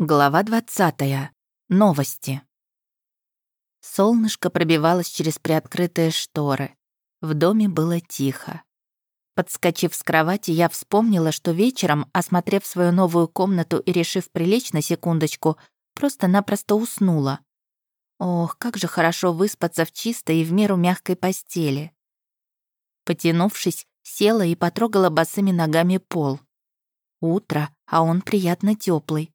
Глава 20. Новости. Солнышко пробивалось через приоткрытые шторы. В доме было тихо. Подскочив с кровати, я вспомнила, что вечером, осмотрев свою новую комнату и решив прилечь на секундочку, просто-напросто уснула. Ох, как же хорошо выспаться в чистой и в меру мягкой постели. Потянувшись, села и потрогала босыми ногами пол. Утро, а он приятно теплый.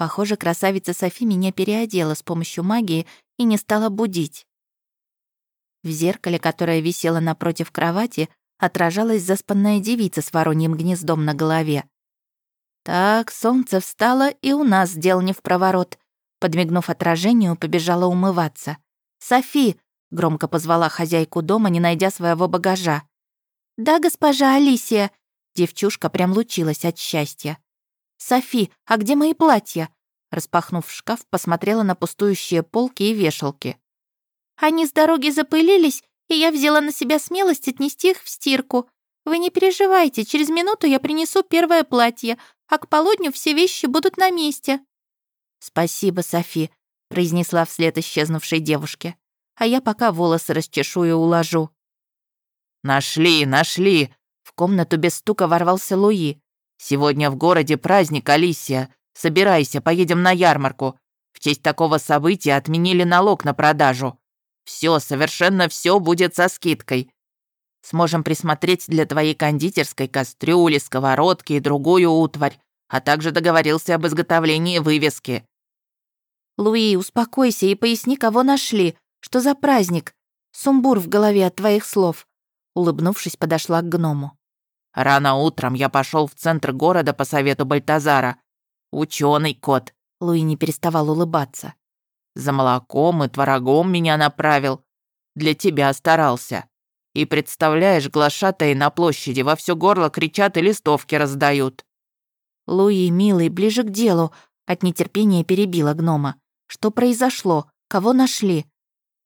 Похоже, красавица Софи меня переодела с помощью магии и не стала будить. В зеркале, которое висело напротив кровати, отражалась заспанная девица с вороньим гнездом на голове. «Так, солнце встало, и у нас дел не в проворот», подмигнув отражению, побежала умываться. «Софи!» — громко позвала хозяйку дома, не найдя своего багажа. «Да, госпожа Алисия!» Девчушка прям лучилась от счастья. «Софи, а где мои платья?» Распахнув шкаф, посмотрела на пустующие полки и вешалки. «Они с дороги запылились, и я взяла на себя смелость отнести их в стирку. Вы не переживайте, через минуту я принесу первое платье, а к полудню все вещи будут на месте». «Спасибо, Софи», — произнесла вслед исчезнувшей девушке. «А я пока волосы расчешу и уложу». «Нашли, нашли!» В комнату без стука ворвался Луи. Сегодня в городе праздник, Алисия. Собирайся, поедем на ярмарку. В честь такого события отменили налог на продажу. Все, совершенно все будет со скидкой. Сможем присмотреть для твоей кондитерской кастрюли, сковородки и другую утварь, а также договорился об изготовлении вывески. Луи, успокойся и поясни, кого нашли. Что за праздник? Сумбур в голове от твоих слов. Улыбнувшись, подошла к гному. Рано утром я пошел в центр города по совету Бальтазара. Ученый кот. Луи не переставал улыбаться. За молоком и творогом меня направил. Для тебя старался. И представляешь, глашатые на площади во все горло кричат и листовки раздают. Луи, милый, ближе к делу. От нетерпения перебила гнома. Что произошло? Кого нашли?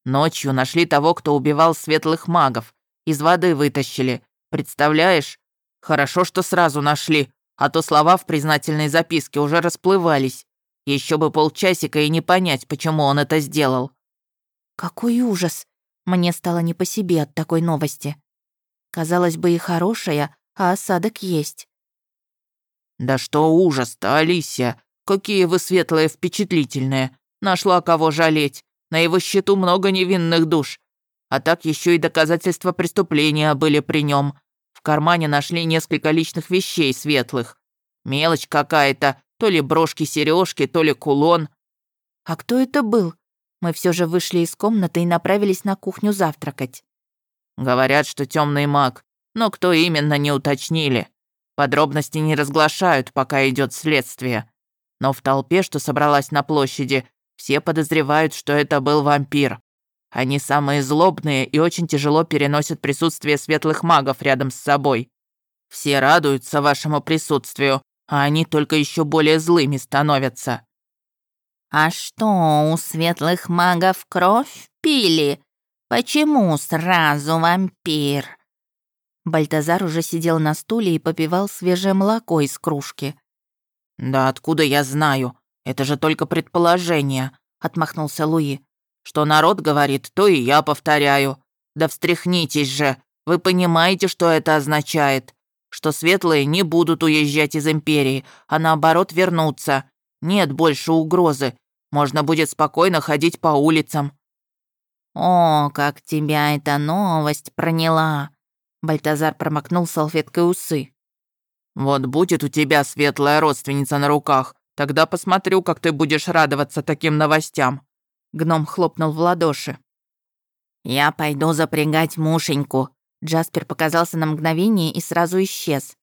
Ночью нашли того, кто убивал светлых магов. Из воды вытащили. Представляешь? Хорошо, что сразу нашли, а то слова в признательной записке уже расплывались. Еще бы полчасика и не понять, почему он это сделал. Какой ужас! Мне стало не по себе от такой новости. Казалось бы, и хорошая, а осадок есть. «Да что ужас-то, Алисия! Какие вы светлые впечатлительные! Нашла кого жалеть! На его счету много невинных душ! А так еще и доказательства преступления были при нем кармане нашли несколько личных вещей светлых. Мелочь какая-то, то ли брошки сережки, то ли кулон. А кто это был? Мы все же вышли из комнаты и направились на кухню завтракать. Говорят, что темный маг, но кто именно не уточнили. Подробности не разглашают, пока идет следствие. Но в толпе, что собралась на площади, все подозревают, что это был вампир. Они самые злобные и очень тяжело переносят присутствие светлых магов рядом с собой. Все радуются вашему присутствию, а они только еще более злыми становятся». «А что, у светлых магов кровь пили? Почему сразу вампир?» Бальтазар уже сидел на стуле и попивал свежее молоко из кружки. «Да откуда я знаю? Это же только предположение», — отмахнулся Луи. Что народ говорит, то и я повторяю. Да встряхнитесь же. Вы понимаете, что это означает? Что светлые не будут уезжать из Империи, а наоборот вернуться. Нет больше угрозы. Можно будет спокойно ходить по улицам. «О, как тебя эта новость проняла!» Бальтазар промокнул салфеткой усы. «Вот будет у тебя светлая родственница на руках, тогда посмотрю, как ты будешь радоваться таким новостям. Гном хлопнул в ладоши. «Я пойду запрягать мушеньку». Джаспер показался на мгновение и сразу исчез.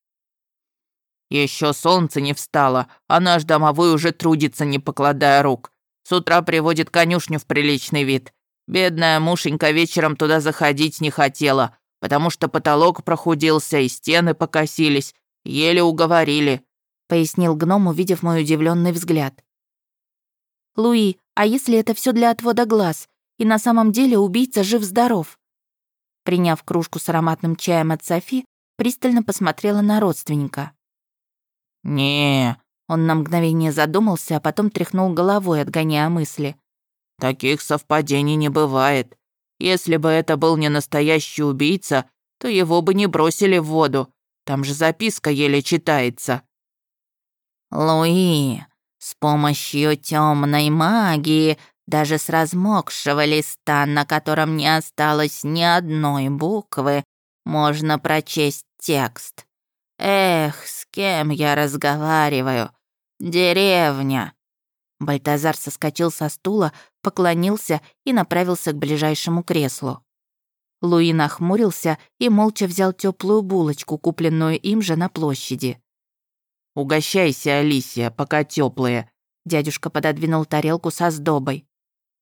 Еще солнце не встало, а наш домовой уже трудится, не покладая рук. С утра приводит конюшню в приличный вид. Бедная мушенька вечером туда заходить не хотела, потому что потолок прохудился и стены покосились. Еле уговорили», — пояснил гном, увидев мой удивленный взгляд. «Луи, а если это все для отвода глаз, и на самом деле убийца жив-здоров?» Приняв кружку с ароматным чаем от Софи, пристально посмотрела на родственника. «Не, Он на мгновение задумался, а потом тряхнул головой, отгоняя мысли. «Таких совпадений не бывает. Если бы это был не настоящий убийца, то его бы не бросили в воду. Там же записка еле читается». «Луи, с помощью темной магии, даже с размокшего листа, на котором не осталось ни одной буквы, можно прочесть текст. Эх, с кем я разговариваю? Деревня. Бальтазар соскочил со стула, поклонился и направился к ближайшему креслу. Луи нахмурился и молча взял теплую булочку, купленную им же на площади. «Угощайся, Алисия, пока теплые. Дядюшка пододвинул тарелку со сдобой.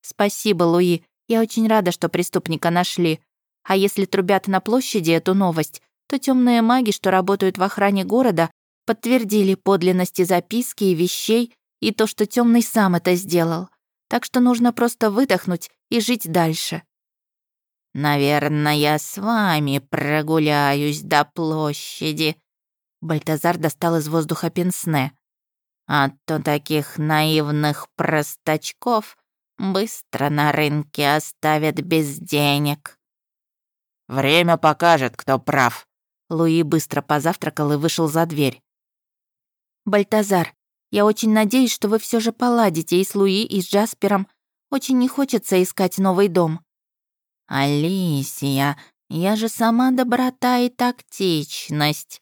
«Спасибо, Луи. Я очень рада, что преступника нашли. А если трубят на площади эту новость, то темные маги, что работают в охране города, подтвердили подлинности записки и вещей и то, что темный сам это сделал. Так что нужно просто выдохнуть и жить дальше. «Наверное, я с вами прогуляюсь до площади», Бальтазар достал из воздуха пенсне. «А то таких наивных простачков быстро на рынке оставят без денег». «Время покажет, кто прав», Луи быстро позавтракал и вышел за дверь. «Бальтазар, я очень надеюсь, что вы все же поладите и с Луи, и с Джаспером. Очень не хочется искать новый дом». «Алисия, я же сама доброта и тактичность.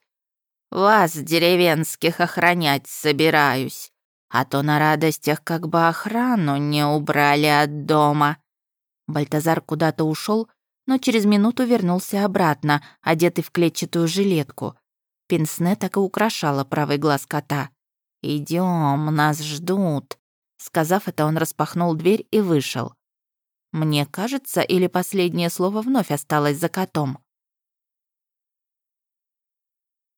Вас, деревенских, охранять собираюсь, а то на радостях как бы охрану не убрали от дома». Бальтазар куда-то ушел, но через минуту вернулся обратно, одетый в клетчатую жилетку. Пенсне так и украшала правый глаз кота. Идем, нас ждут», Сказав это, он распахнул дверь и вышел. Мне кажется, или последнее слово вновь осталось за котом.